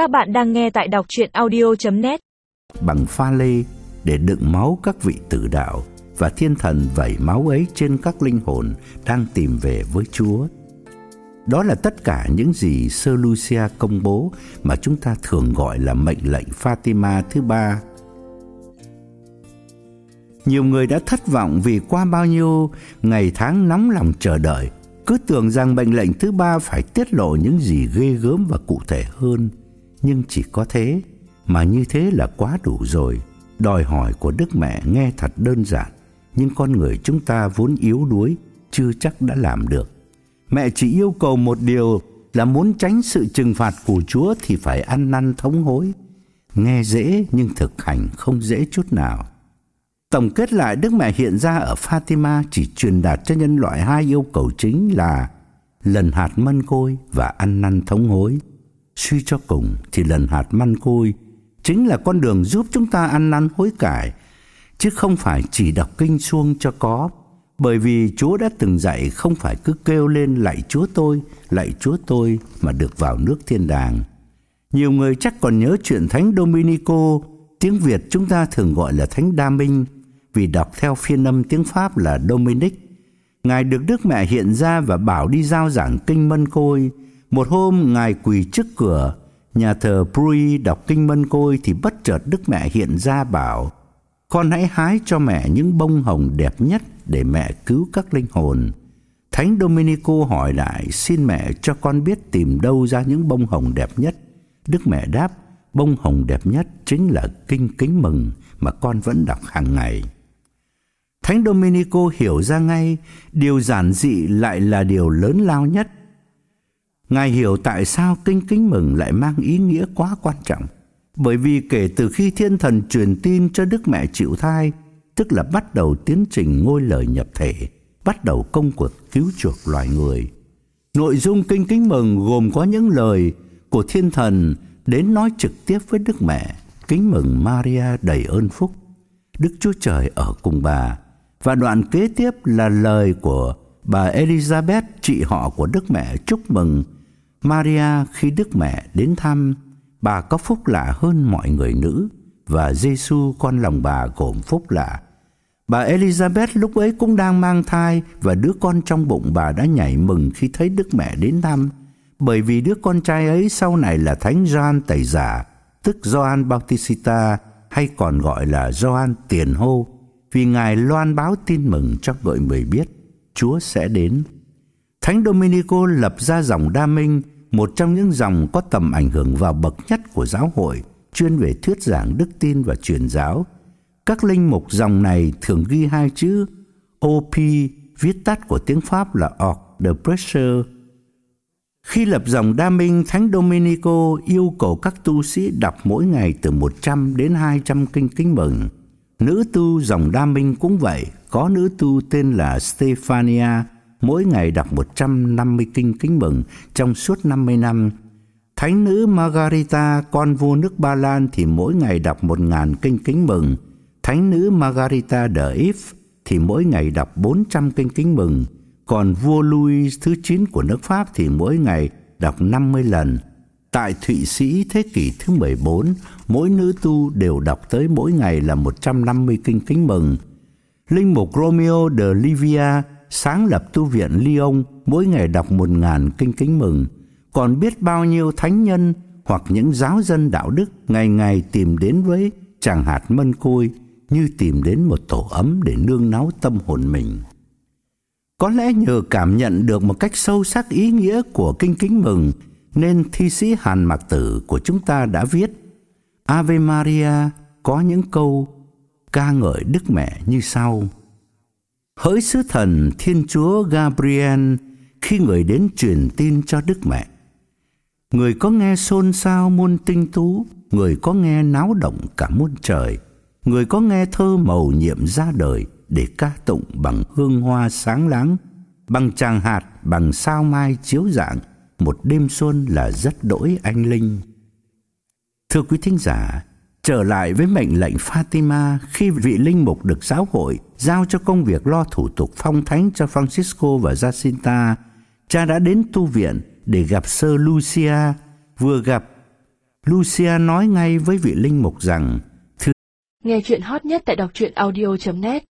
Các bạn đang nghe tại đọc chuyện audio.net Bằng pha lê để đựng máu các vị tử đạo và thiên thần vẩy máu ấy trên các linh hồn đang tìm về với Chúa. Đó là tất cả những gì Sơ Lucia công bố mà chúng ta thường gọi là mệnh lệnh Fatima thứ ba. Nhiều người đã thất vọng vì qua bao nhiêu ngày tháng nóng lòng chờ đợi, cứ tưởng rằng mệnh lệnh thứ ba phải tiết lộ những gì ghê gớm và cụ thể hơn, nhưng chỉ có thế, mà như thế là quá đủ rồi. Đòi hỏi của Đức Mẹ nghe thật đơn giản, nhưng con người chúng ta vốn yếu đuối, chưa chắc đã làm được. Mẹ chỉ yêu cầu một điều là muốn tránh sự trừng phạt của Chúa thì phải ăn năn thống hối. Nghe dễ nhưng thực hành không dễ chút nào. Tổng kết lại Đức Mẹ hiện ra ở Fatima chỉ truyền đạt cho nhân loại hai yêu cầu chính là lần hạt mân côi và ăn năn thống hối. Suy cho cùng thì lần hạt mân côi chính là con đường giúp chúng ta ăn năn hối cải, chứ không phải chỉ đọc kinh suông cho có. Bởi vì Chúa đã từng dạy không phải cứ kêu lên lạy Chúa tôi, lạy Chúa tôi mà được vào nước thiên đàng. Nhiều người chắc còn nhớ chuyện Thánh Dominico, tiếng Việt chúng ta thường gọi là Thánh Đa Minh, vì đọc theo phiên âm tiếng Pháp là Dominic. Ngài được Đức Mẹ hiện ra và bảo đi giao giảng kinh Mân Côi. Một hôm, Ngài quỳ trước cửa nhà thờ Pruy đọc kinh Mân Côi thì bất chợt Đức Mẹ hiện ra bảo: "Con hãy hái cho mẹ những bông hồng đẹp nhất để mẹ cứu các linh hồn." Thánh Dominico hỏi lại: "Xin mẹ cho con biết tìm đâu ra những bông hồng đẹp nhất?" Đức Mẹ đáp: "Bông hồng đẹp nhất chính là kinh kính mừng mà con vẫn đọc hàng ngày." Thánh Dominico hiểu ra ngay, điều giản dị lại là điều lớn lao nhất. Ngài hiểu tại sao kinh kính mừng lại mang ý nghĩa quá quan trọng. Bởi vì kể từ khi thiên thần truyền tin cho Đức Mẹ chịu thai, tức là bắt đầu tiến trình ngôi lời nhập thể, bắt đầu công cuộc cứu chuộc loài người. Nội dung kinh kính mừng gồm có những lời của thiên thần đến nói trực tiếp với Đức Mẹ, kính mừng Maria đầy ơn phúc. Đức Chúa Trời ở cùng bà và đoạn kế tiếp là lời của bà Elizabeth chị họ của Đức Mẹ chúc mừng Maria khi Đức Mẹ đến thăm, bà có phúc lạ hơn mọi người nữ và Giêsu con lòng bà gồm phúc lạ. Bà Elizabeth lúc ấy cũng đang mang thai và đứa con trong bụng bà đã nhảy mừng khi thấy Đức Mẹ đến thăm, bởi vì đứa con trai ấy sau này là Thánh Gioan Tẩy Giả, tức Gioan Bautista hay còn gọi là Gioan Tiền Hô vì Ngài loan báo tin mừng cho mọi người biết Chúa sẽ đến. Thánh Dominico lập ra dòng Đa Minh, một trong những dòng có tầm ảnh hưởng vào bậc nhất của giáo hội, chuyên về thuyết giảng đức tin và truyền giáo. Các linh mục dòng này thường ghi hai chữ OP, viết tắt của tiếng Pháp là Ordre de Pressure. Khi lập dòng Đa Minh, Thánh Dominico yêu cầu các tu sĩ đọc mỗi ngày từ 100 đến 200 kinh kính mừng. Nữ tu dòng Đa Minh cũng vậy, có nữ tu tên là Stefania, mỗi ngày đọc 150 kinh kính mừng trong suốt 50 năm. Thánh nữ Margarita, con vua nước Ba Lan thì mỗi ngày đọc 1000 kinh kính mừng. Thánh nữ Margarita de If thì mỗi ngày đọc 400 kinh kính mừng. Còn vua Louis thứ 9 của nước Pháp thì mỗi ngày đọc 50 lần. Tại Thụy Sĩ thế kỷ thứ 14, mỗi nữ tu đều đọc tới mỗi ngày là 150 kinh kính mừng. Linh mục Romeo de Livia sáng lập tu viện Lyon mỗi ngày đọc 1000 kinh kính mừng, còn biết bao nhiêu thánh nhân hoặc những giáo dân đạo đức ngày ngày tìm đến với chàng hạt mân côi như tìm đến một tổ ấm để nương náu tâm hồn mình. Có lẽ nhờ cảm nhận được một cách sâu sắc ý nghĩa của kinh kính mừng nên thi sĩ Hàn Mạc Tử của chúng ta đã viết Ave Maria có những câu ca ngợi Đức Mẹ như sau: Hỡi sứ thần Thiên Chúa Gabriel khi người đến truyền tin cho Đức Mẹ. Người có nghe xôn xao muôn tinh tú, người có nghe náo động cả muôn trời, người có nghe thơ màu nhiệm ra đời để ca tụng bằng hương hoa sáng láng, bằng tràng hạt, bằng sao mai chiếu dạng, một đêm xuân là rất đỗi anh linh. Thưa quý thính giả, trở lại với mệnh lệnh Fatima khi vị linh mục được giáo hội giao cho công việc lo thủ tục phong thánh cho Francisco và Jacinta, cha đã đến tu viện để gặp Sơ Lucia, vừa gặp Lucia nói ngay với vị linh mục rằng Nghe chuyện hot nhất tại đọc truyện audio.net